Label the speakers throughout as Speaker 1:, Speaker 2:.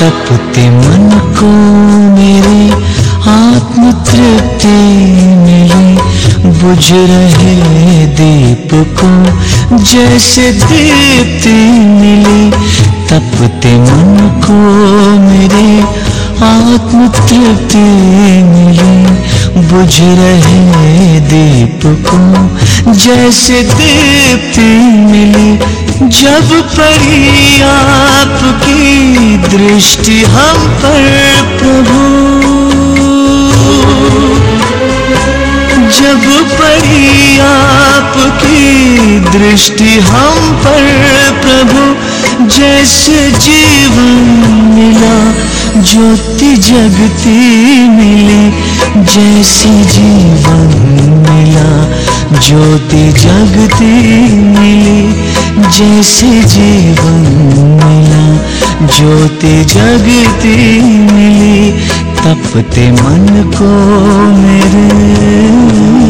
Speaker 1: तपते मन को मेरे आत्म तृप्ति मिली। बुझ रहे दीप को जैसे दीप्ति मिली। तपते मन को मेरे आत्म तृप्ति मिली। बुझ रहे दीप को जैसे दीप्ति मिली। जब आपकी दृष्टि हम पर प्रभु। जब पड़ी आपकी दृष्टि हम पर प्रभु, जैसे जीवन मिला, ज्योति जगती मिली, जैसे जीवन मिला, ज्योति जगती मिली, जैसे जीवन मिला। ज्योति जगती मिली तपते मन को मेरे।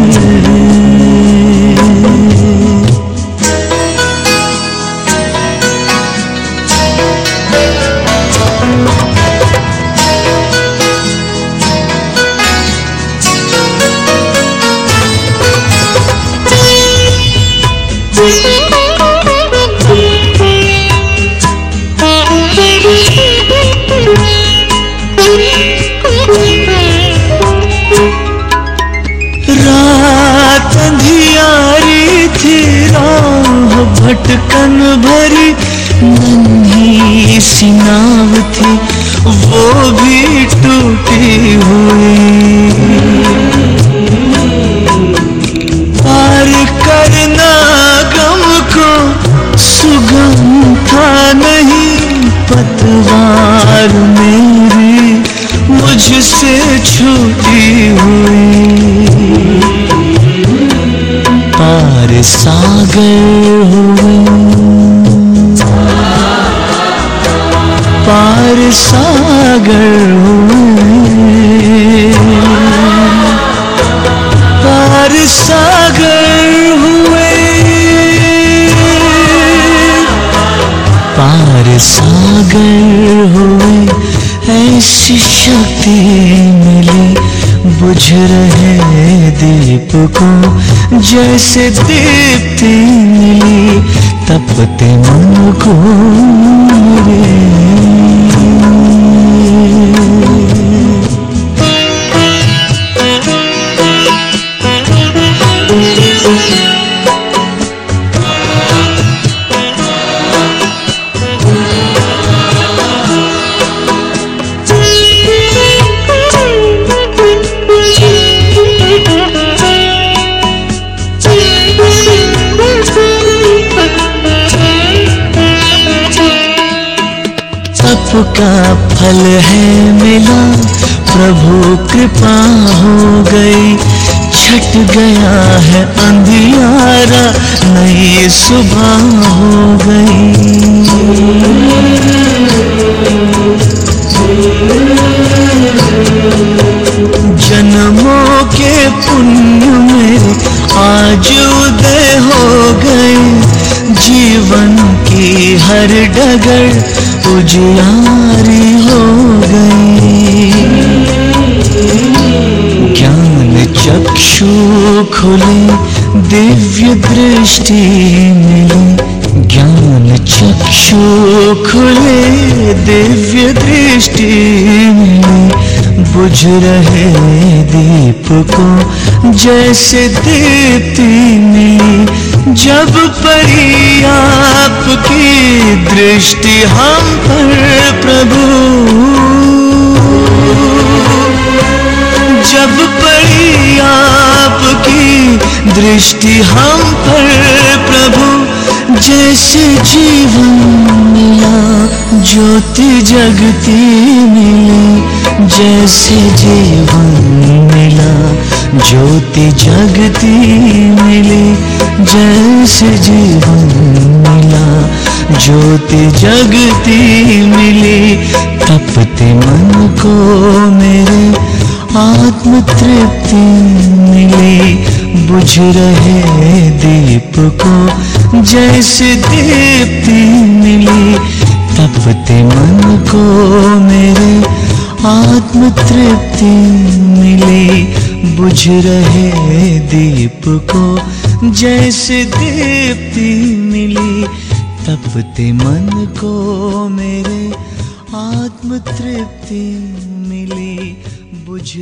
Speaker 1: भटकन भरी नन्ही सी नाव थी, वो भी टूटी हुई। पार करना गम को सुगम था नहीं, पतवार मेरी मुझसे छूटी हुई। पार सागर हुए सागर पार सागर पार सागर हुए। ऐसी शक्ति मिली, बुझ रहे दीप को। जैसे दीप्ति मिली, तपते मन को मेरे। का फल है मिला, प्रभु कृपा हो गई। छट गया है अंधियारा, नई सुबह हो गई। जन्मों के पुण्य मेरे आज उदय हो गए। जीवन की हर डगर उजियारी हो गई ज्ञान चक्षु खुले, दिव्य दृष्टि मिली। ज्ञान चक्षु खुले, दिव्य दृष्टि मिली। बुझ रहे दीप को जैसे दीप्ति मिली। जब पड़ी आपकी दृष्टि हम पर, प्रभु। जब पड़ी आपकी दृष्टि हम पर, प्रभु, जैसे जीवन मिला, ज्योति जगती मिली, जैसे जीवन मिला, ज्योति जगती मिली, जैसे जीवन ज्योति जगती मिली, तपते मन को मेरे आत्म तृप्ति मिली। बुझ रहे दीप को जैसे दीप्ति मिली, तपते मन को मेरे आत्म तृप्ति मिली। बुझ रहे दीप को जैसे दीप्ति मिली। तपते मन को मेरे आत्म तृप्ति मिली बुझ